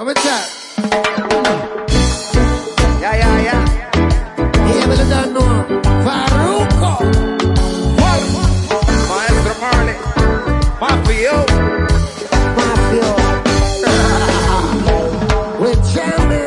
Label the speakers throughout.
Speaker 1: Come chat.
Speaker 2: Ya, ya, ya.
Speaker 1: Yeah, me lo don't know. Farruko.
Speaker 2: Maestro Marley. Mafio.
Speaker 1: Mafio. We're. Jamming,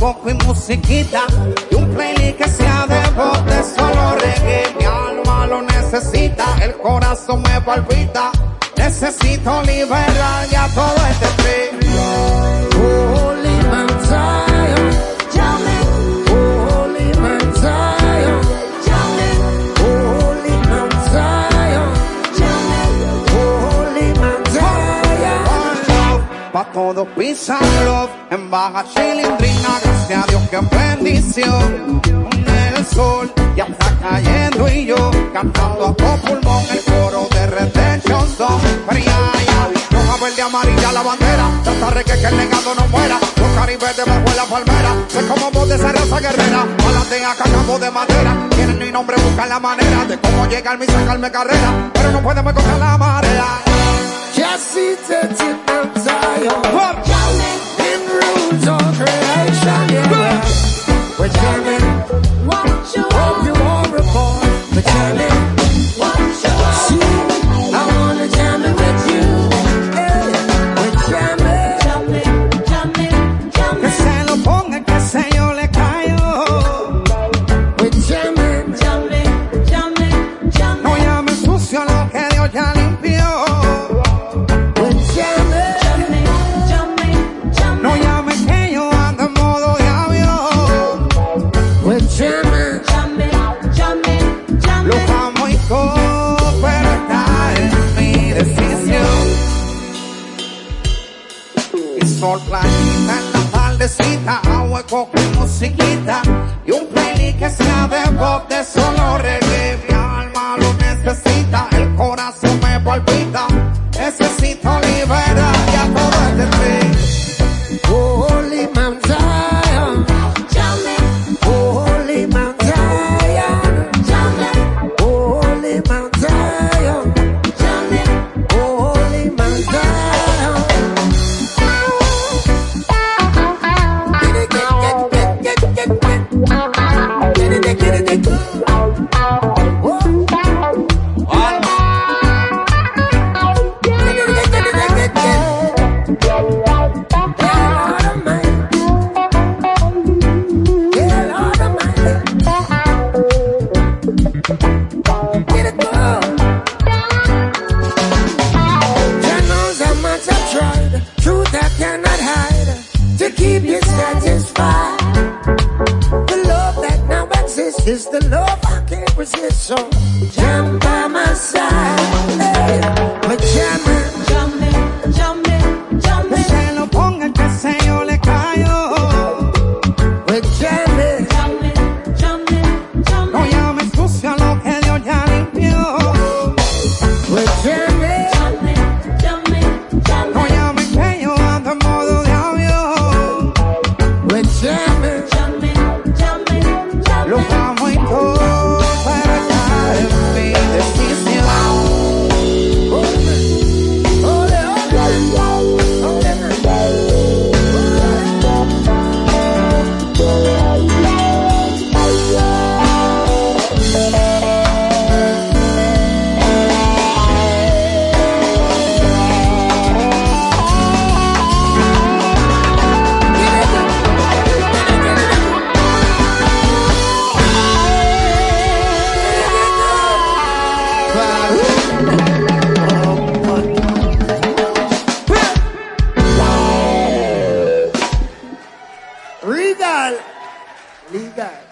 Speaker 2: coco y musiquita. Y un playlist que sea de de solo reggae. Mi alma lo necesita, el corazón me palpita. Necesito liberar ya todo este love, Pa' todo and love, en baja chilindrina, gracias a Dios que bendición. El sol ya está cayendo y yo cantando a todo pulmón el coro de Redemption Song. Roja, verde, amarilla la bandera, trataré que, que el legado no muera. Los caribes debajo de la palmera, sé como voz de esa raza guerrera. Palatea cacabo de madera, tienen mi nombre, buscan la manera de cómo llegar mi sacarme carrera, pero no pueden contra la marea.
Speaker 1: Just seated in
Speaker 3: What you want,
Speaker 1: reform, but you
Speaker 2: sol playita en la tardecita, agua, coco y musiquita. Y un playlist que sea de pop, de solo
Speaker 1: to keep you satisfied. The love that now exists is the love I can't resist, so jam Legal. Legal.